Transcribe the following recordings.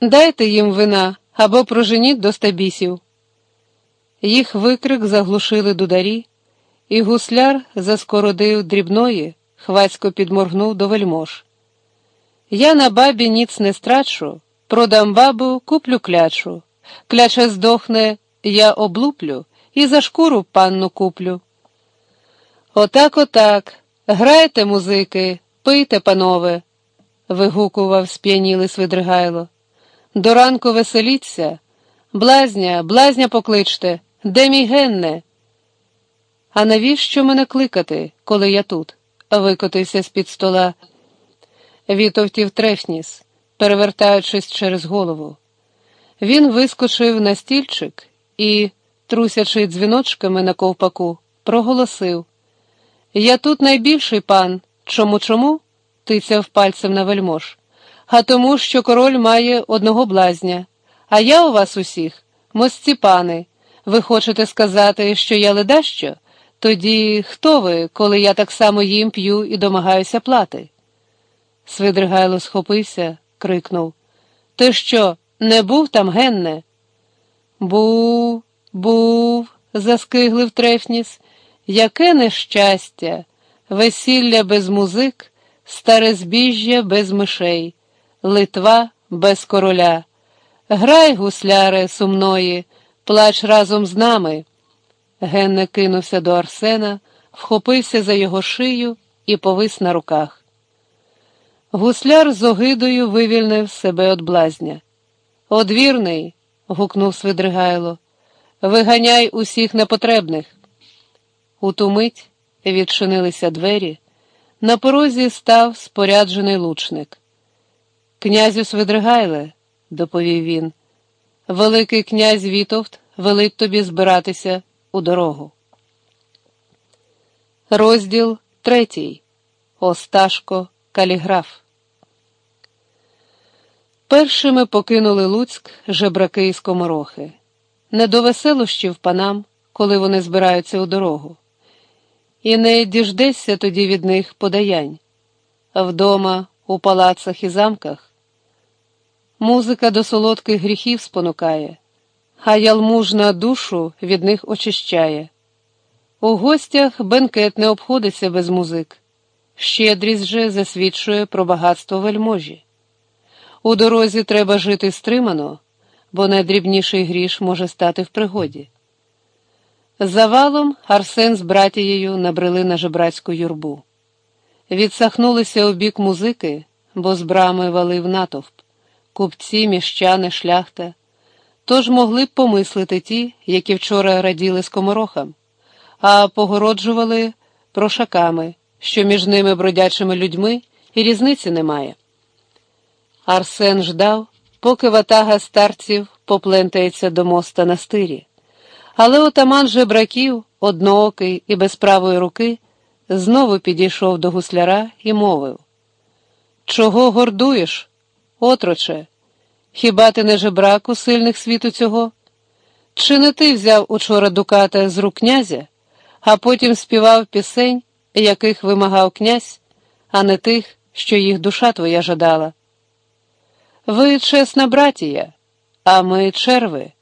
Дайте їм вина або проженіть до стабісів. Їх викрик заглушили дударі, і гусляр заскородив дрібної, хвацько підморгнув до вельмож. Я на бабі ніц не страчу, продам бабу, куплю клячу. Кляча здохне, я облуплю і за шкуру панну куплю. Отак, отак. Грайте, музики, пийте, панове, вигукував сп'янілий Свидригайло. До ранку веселіться, блазня, блазня покличте, де мій генне? А навіщо мене кликати, коли я тут? викотився з-під стола. Вітовтів Трефніс, перевертаючись через голову. Він вискочив на стільчик і, трусячи дзвіночками на ковпаку, проголосив. Я тут найбільший пан. Чому чому? тицяв пальцем на вельмож. А тому, що король має одного блазня. А я у вас усіх, мості пани. Ви хочете сказати, що я ледащо? Тоді хто ви, коли я так само їм п'ю і домагаюся плати? Свидригайло схопився, крикнув. Ти що, не був там, генне? Був, був, заскиглив Трефніс. Яке нещастя, весілля без музик, старе збіжжя без мишей, Литва без короля. Грай, гусляре, сумної, плач разом з нами. Генне кинувся до Арсена, вхопився за його шию і повис на руках. Гусляр з огидою вивільнив себе від блазня. Одвірний, гукнув Свидригайло, виганяй усіх непотребних. У ту мить відчинилися двері. На порозі став споряджений лучник. Князю Свидригайле, доповів він, Великий князь Вітовт велить тобі збиратися у дорогу. Розділ третій. Осташко Каліграф. Першими покинули Луцьк жебраки і скоморохи. Не до веселощів панам, коли вони збираються у дорогу. І не діждешся тоді від них подаянь. Вдома, у палацах і замках. Музика до солодких гріхів спонукає, а ялмужна душу від них очищає. У гостях бенкет не обходиться без музик. Щедрість же засвідчує про багатство вельможі. У дорозі треба жити стримано, бо найдрібніший гріш може стати в пригоді. Завалом Арсен з братією набрели на жебрацьку юрбу. Відсахнулися у бік музики, бо з брами валив натовп, купці, міщани, шляхта. Тож могли б помислити ті, які вчора раділи скоморохам, а погороджували прошаками, що між ними бродячими людьми і різниці немає. Арсен ждав, поки ватага старців поплентається до моста на стирі. Але отаман жебраків, одноокий і без правої руки, знову підійшов до гусляра і мовив: Чого гордуєш, отроче? Хіба ти не жебрак у сильних світу цього? Чи не ти взяв учора дуката з рук князя, а потім співав пісень, яких вимагав князь, а не тих, що їх душа твоя жадала? Ви чесна братія, а ми черви.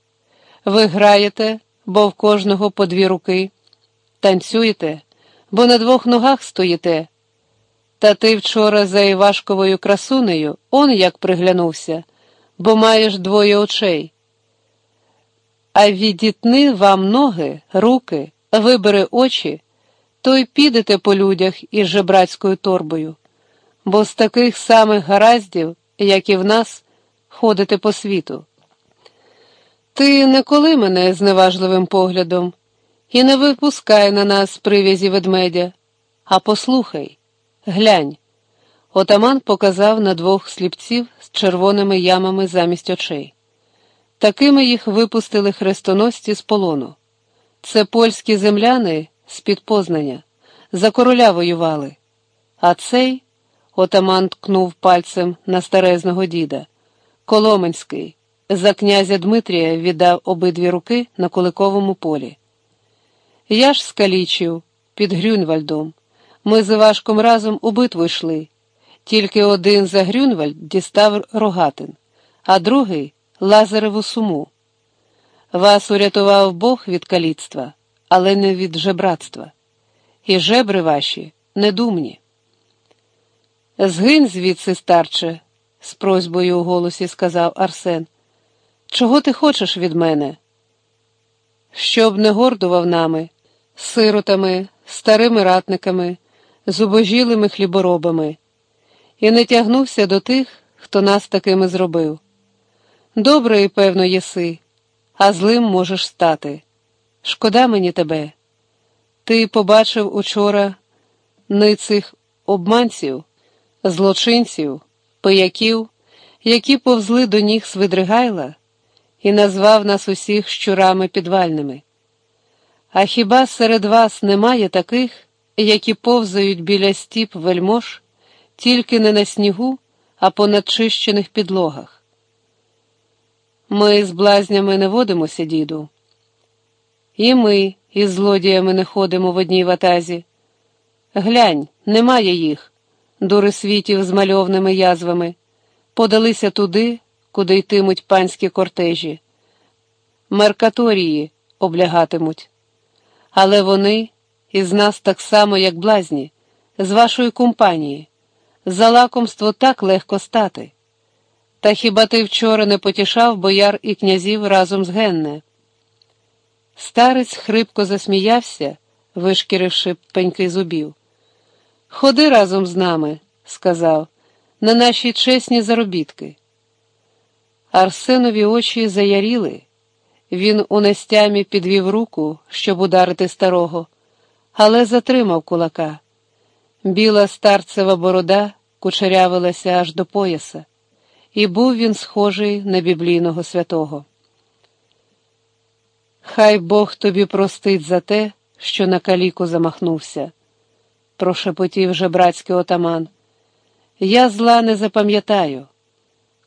Ви граєте, бо в кожного по дві руки, танцюєте, бо на двох ногах стоїте. Та ти вчора за Івашковою красунею он як приглянувся, бо маєш двоє очей. А відітни вам ноги, руки, вибери очі, то й підете по людях із жебрацькою торбою, бо з таких самих гараздів, як і в нас, ходите по світу. Ти не коли мене зневажливим поглядом і не випускай на нас прив'язі ведмедя, а послухай, глянь. Отаман показав на двох сліпців з червоними ямами замість очей. Такими їх випустили хрестоносці з полону. Це польські земляни з під Познання, за короля воювали. А цей, отаман ткнув пальцем на старезного діда, Коломенський. За князя Дмитрія віддав обидві руки на Куликовому полі. Я ж скалічив під Грюнвальдом. Ми з Івашком разом у битву йшли. Тільки один за Грюнвальд дістав рогатин, а другий Лазареву суму. Вас урятував Бог від каліцтва, але не від жебратства. І жебри ваші недумні. Згинь звідси, старче, з просьбою у голосі сказав Арсен. Чого ти хочеш від мене? Щоб не гордував нами, сиротами, старими ратниками, зубожілими хліборобами, і не тягнувся до тих, хто нас такими зробив. Добрий, певно, єси, а злим можеш стати. Шкода мені тебе. Ти побачив учора ни цих обманців, злочинців, пияків, які повзли до ніг Свидригайла і назвав нас усіх щурами підвальними. А хіба серед вас немає таких, які повзають біля стіп вельмож, тільки не на снігу, а по надчищених підлогах? Ми з блазнями не водимося, діду. І ми із злодіями не ходимо в одній ватазі. Глянь, немає їх, дури світів з мальовними язвами, подалися туди, куди йтимуть панські кортежі. Меркаторії облягатимуть. Але вони із нас так само, як блазні, з вашої компанії. За лакомство так легко стати. Та хіба ти вчора не потішав бояр і князів разом з Генне? Старець хрипко засміявся, вишкіривши пеньки зубів. Ходи разом з нами, сказав, на наші чесні заробітки. Арсенові очі заяріли. Він у нестямі підвів руку, щоб ударити старого, але затримав кулака. Біла старцева борода кучерявилася аж до пояса, і був він схожий на біблійного святого. Хай Бог тобі простить за те, що на каліку замахнувся, прошепотів жебрацький отаман. Я зла не запам'ятаю.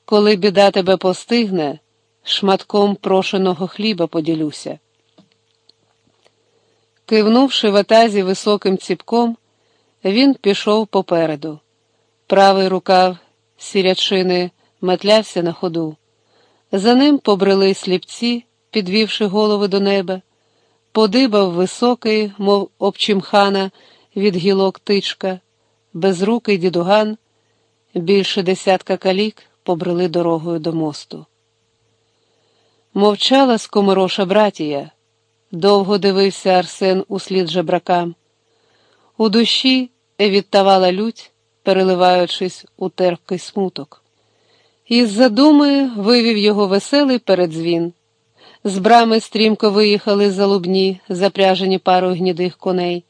Коли біда тебе постигне, шматком прошеного хліба поділюся. Кивнувши в атазі високим ціпком, він пішов попереду. Правий рукав сірячини метлявся на ходу. За ним побрели сліпці, підвівши голови до неба, подибав високий, мов обчимхана від гілок тичка, безрукий дідуган, більше десятка калік побрели дорогою до мосту. Мовчала скомороша братія, довго дивився Арсен услід жебракам. У душі відтавала лють, переливаючись у терпкий смуток. Із задуми вивів його веселий передзвін. З брами стрімко виїхали залубні, запряжені парою гнідих коней.